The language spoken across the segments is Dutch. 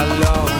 alors on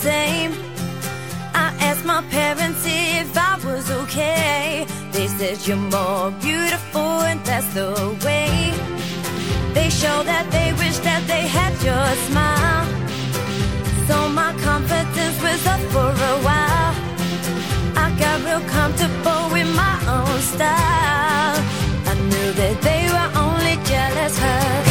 same. I asked my parents if I was okay. They said, You're more beautiful, and that's the way. They show that they wish that they had your smile. So my confidence was up for a while. I got real comfortable with my own style. I knew that they were only jealous, her.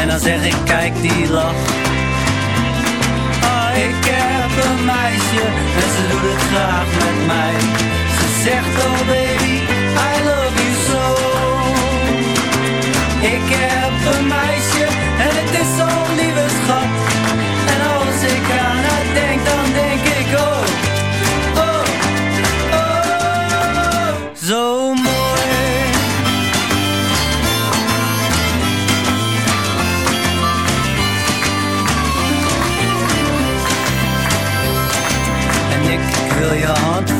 En dan zeg ik, kijk die lach. Ah, ik heb een meisje en ze doet het graag met mij. Ze zegt, oh baby, I love you so. Ik heb een meisje en het is zo'n lieve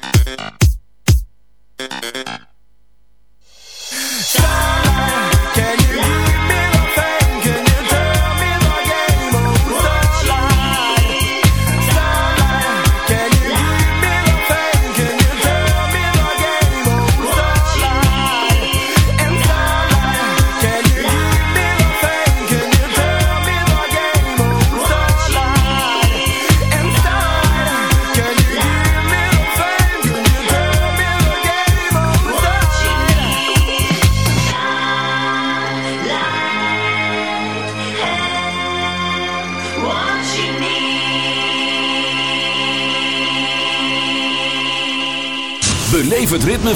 Thank you.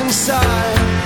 inside.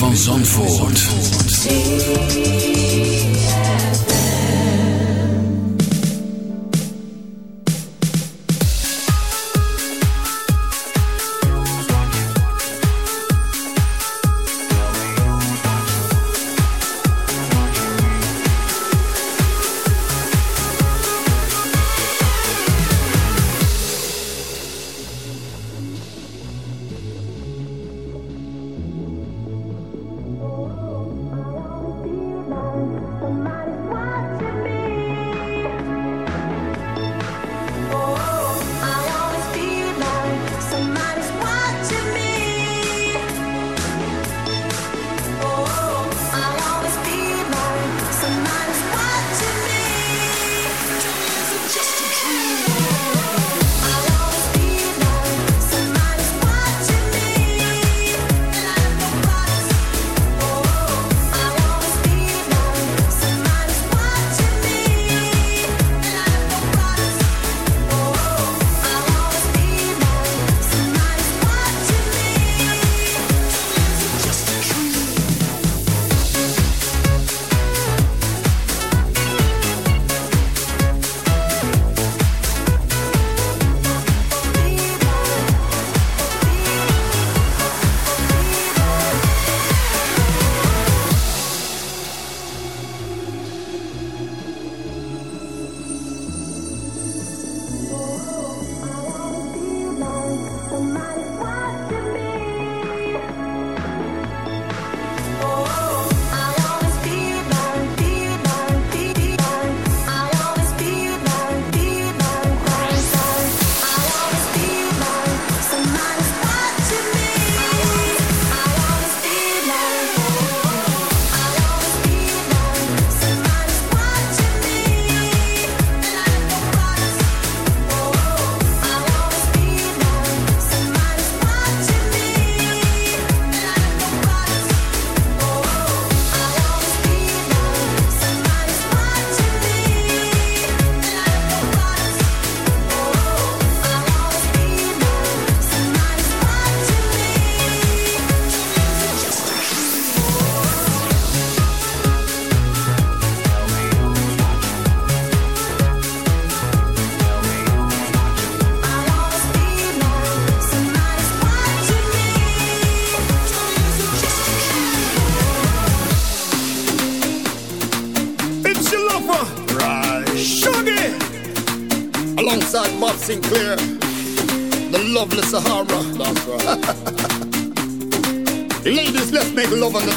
Van Zandvoort.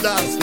даст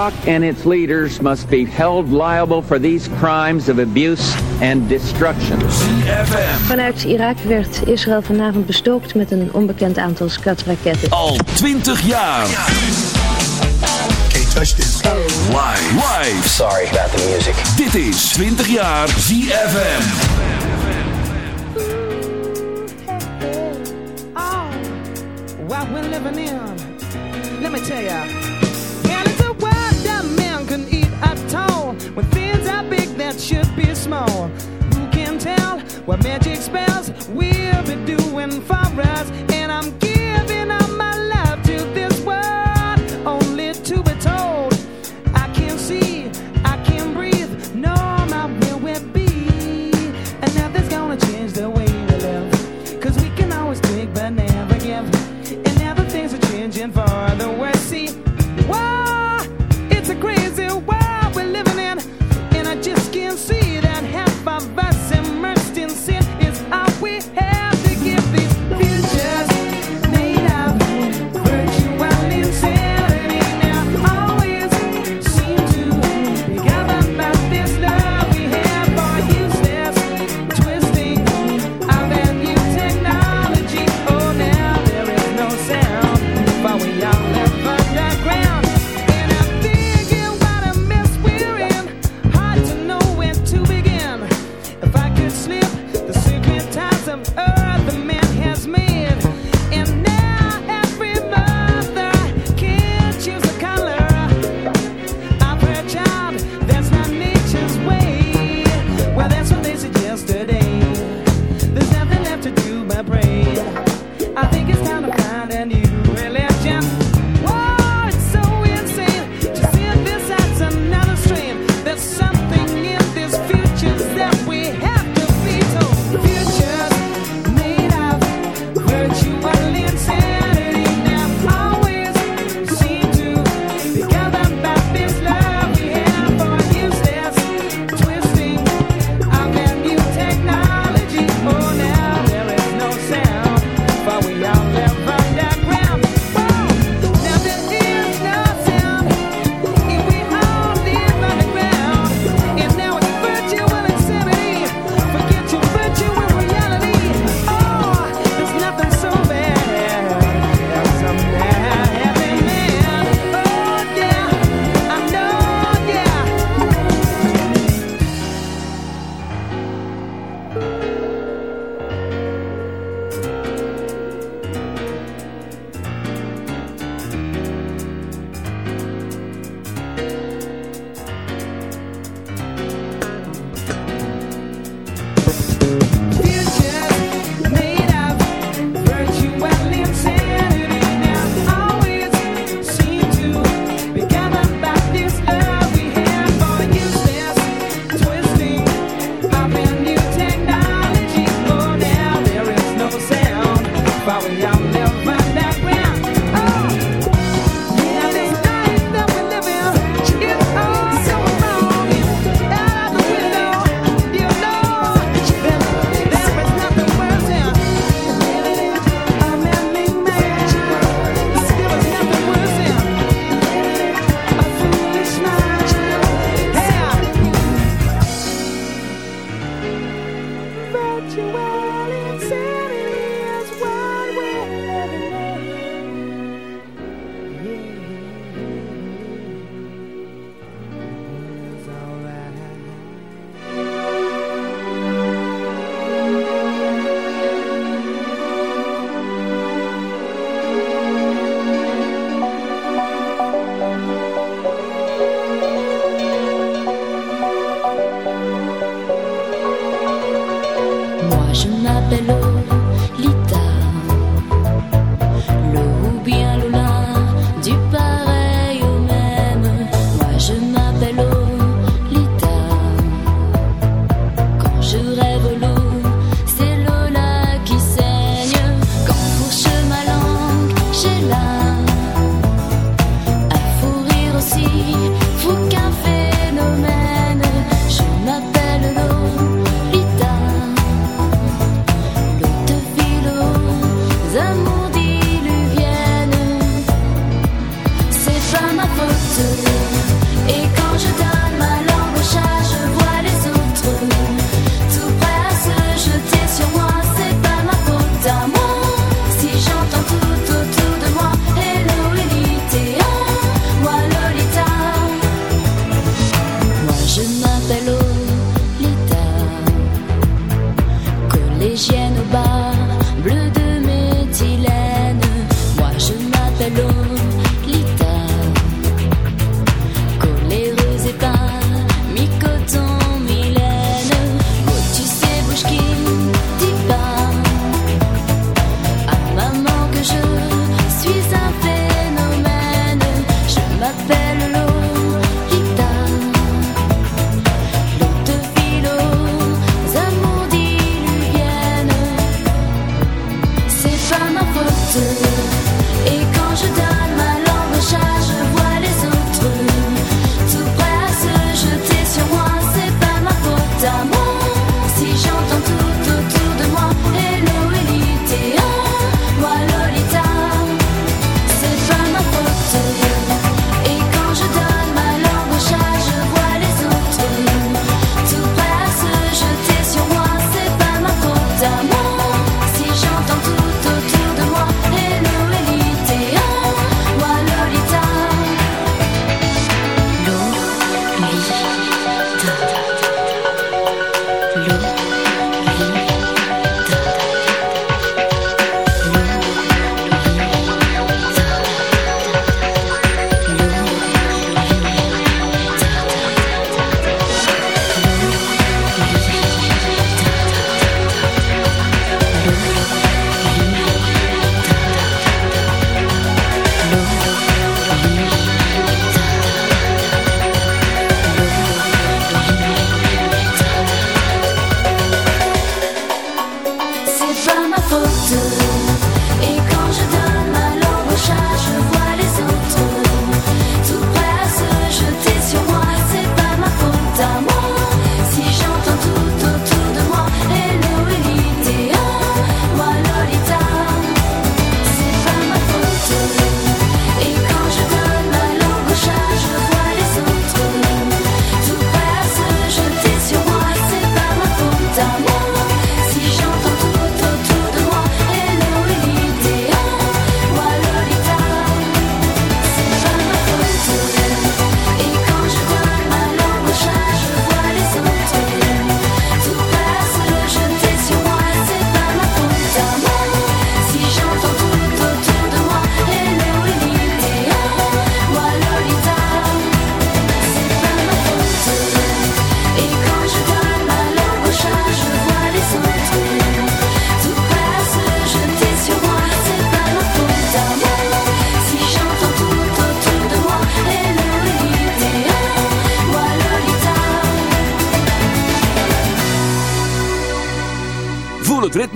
Irak and its leaders must be held liable for these crimes of abuse and destruction. Vanuit Irak werd Israël vanavond bestookt met een onbekend aantal skatraketten. Al 20 jaar. Live. Live. Sorry about the music. Dit is 20 jaar ZFM. Oh, what we're living in. Let me tell you. When things are big that should be small, who can tell what magic spells we'll be doing for us? And I'm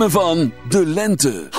van de lente.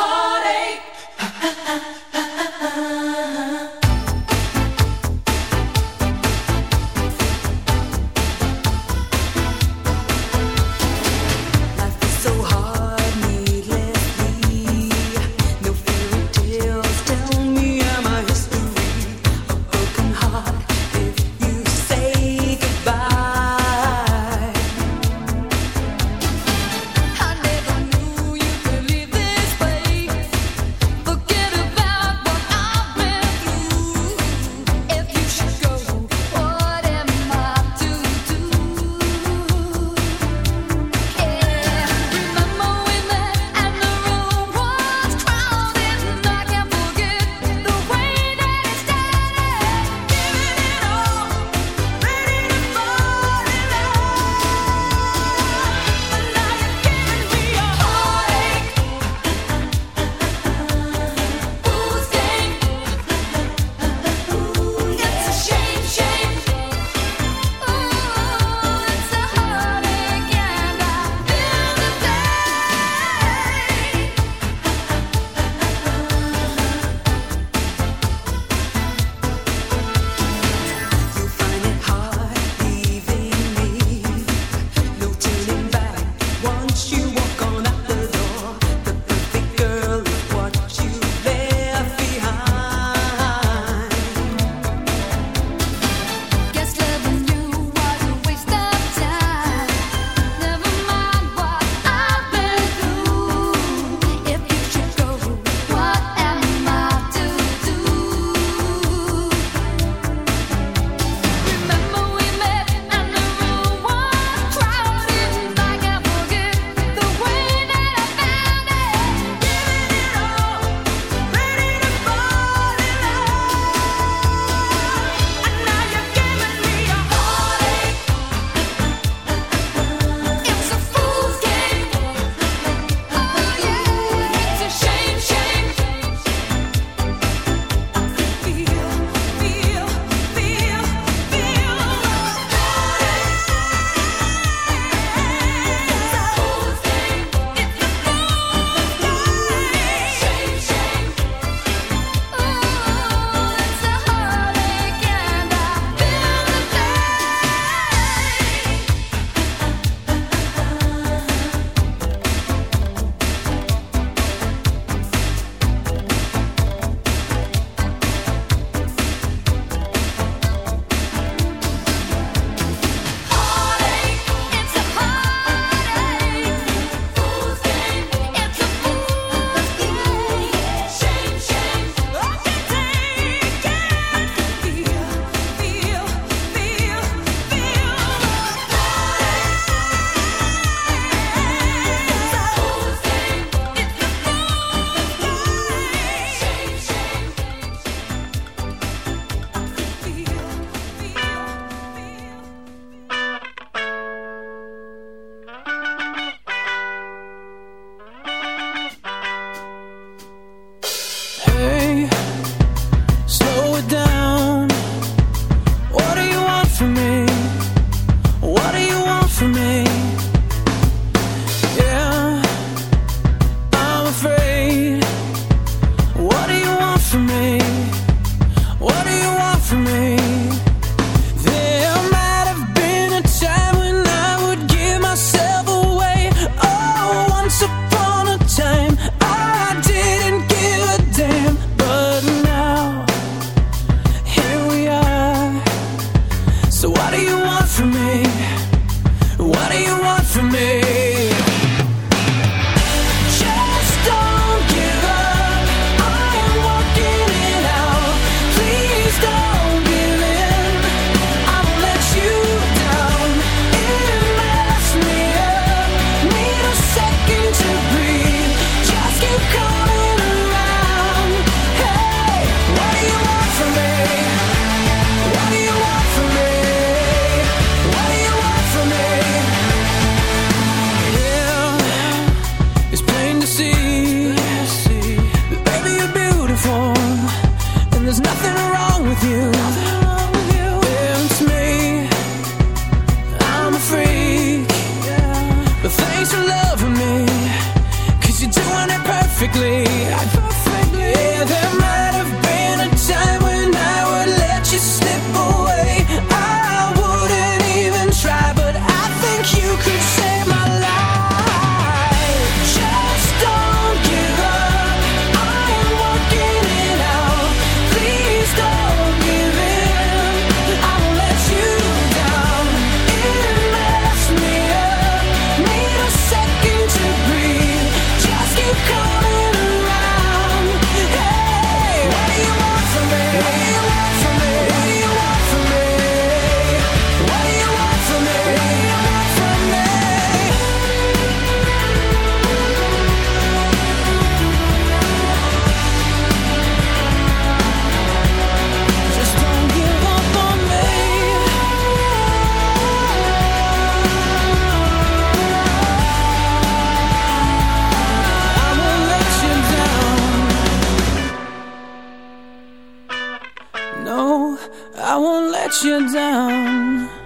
No, I won't let you down.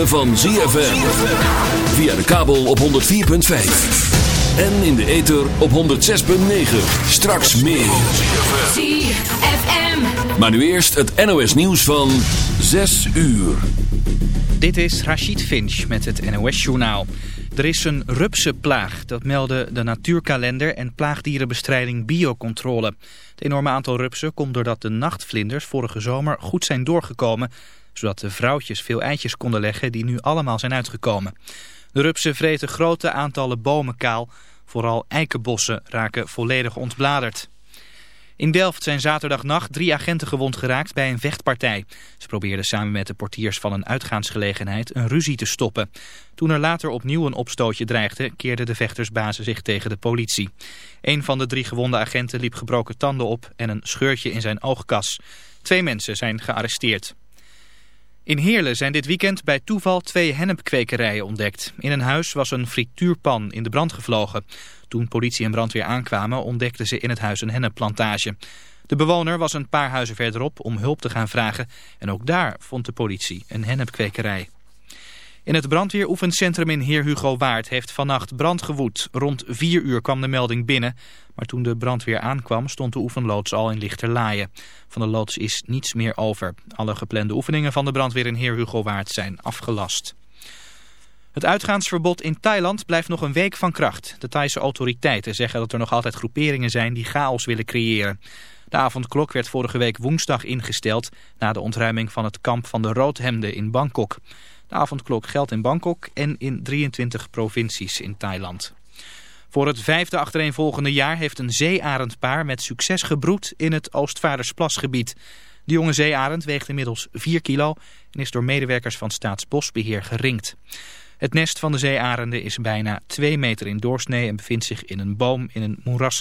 Ritme van ZFM. Via de kabel op 104.5. En in de ether op 106.9. Straks meer. ZFM. Maar nu eerst het NOS nieuws van 6 uur. Dit is Rachid Finch met het NOS-journaal. Er is een rupsenplaag, dat melden de natuurkalender en plaagdierenbestrijding Biocontrole. Het enorme aantal rupsen komt doordat de nachtvlinders vorige zomer goed zijn doorgekomen, zodat de vrouwtjes veel eitjes konden leggen die nu allemaal zijn uitgekomen. De rupsen vreten grote aantallen bomen kaal, vooral eikenbossen raken volledig ontbladerd. In Delft zijn zaterdagnacht drie agenten gewond geraakt bij een vechtpartij. Ze probeerden samen met de portiers van een uitgaansgelegenheid een ruzie te stoppen. Toen er later opnieuw een opstootje dreigde, keerden de vechtersbazen zich tegen de politie. Een van de drie gewonde agenten liep gebroken tanden op en een scheurtje in zijn oogkas. Twee mensen zijn gearresteerd. In Heerlen zijn dit weekend bij toeval twee hennepkwekerijen ontdekt. In een huis was een frituurpan in de brand gevlogen. Toen politie en brandweer aankwamen ontdekten ze in het huis een hennepplantage. De bewoner was een paar huizen verderop om hulp te gaan vragen. En ook daar vond de politie een hennepkwekerij. In het brandweeroefencentrum in Heer Hugo Waard heeft vannacht brand gewoed. Rond vier uur kwam de melding binnen. Maar toen de brandweer aankwam stond de oefenloods al in lichterlaaien. Van de loods is niets meer over. Alle geplande oefeningen van de brandweer in Heer Hugo Waard zijn afgelast. Het uitgaansverbod in Thailand blijft nog een week van kracht. De Thaise autoriteiten zeggen dat er nog altijd groeperingen zijn die chaos willen creëren. De avondklok werd vorige week woensdag ingesteld na de ontruiming van het kamp van de Roodhemden in Bangkok. De avondklok geldt in Bangkok en in 23 provincies in Thailand. Voor het vijfde achtereenvolgende jaar heeft een zeearendpaar met succes gebroed in het Oostvaardersplasgebied. De jonge zeearend weegt inmiddels 4 kilo en is door medewerkers van Staatsbosbeheer geringd. Het nest van de zeearenden is bijna 2 meter in doorsnee en bevindt zich in een boom in een moerassig